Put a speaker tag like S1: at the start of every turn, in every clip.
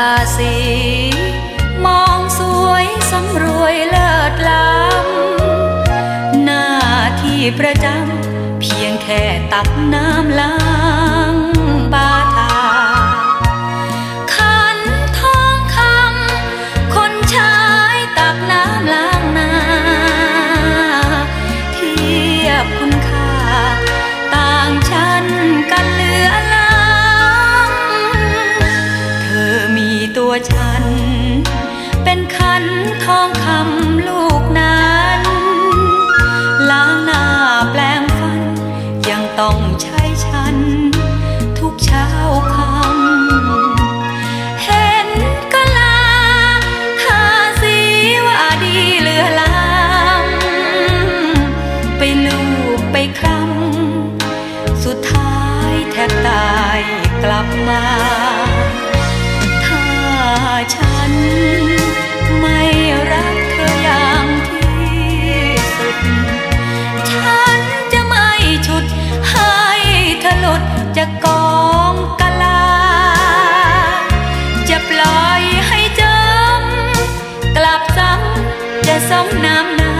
S1: ลาทาสี มองสวยสำรวยเลิศล้ำหน้าที่ประจำเพียงแค่ตักน้ำล้าง นทองคำลูกนั้น ล้างหน้าแปลงฟัน ยังต้องใช้ฉัน ทุกเช้าคำเห็นกะลาทาสีว่าดีเหลือล้ำไปลูบไปคลำสุดท้ายแทบตายกลับมาถ้าฉันไม่ จากองกะลา จะปล่อยให้จมกลับซ้ำจะสมน้ำนา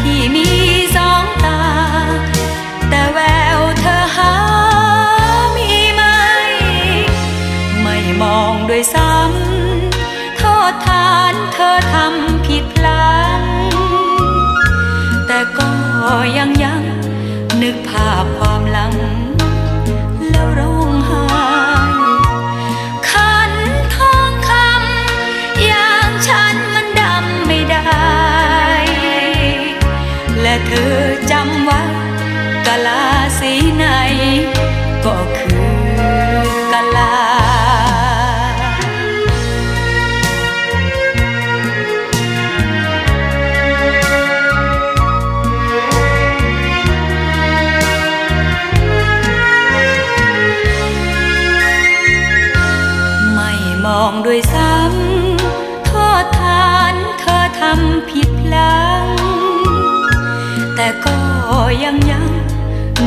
S1: ที่มีสองตา แต่แววเธอหามีไหม ไม่มองด้วยซ้ำโทษทานเธอทำ จำไว้กะลาสีไหนก็คือ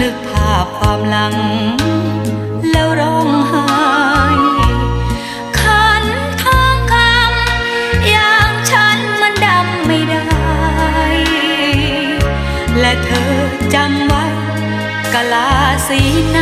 S1: นึกภาพความหลัง แล้วร้องไห้ขันทองคำอย่างฉันมันดำไม่ได้ และเธอจำไว้กะลาสีไหน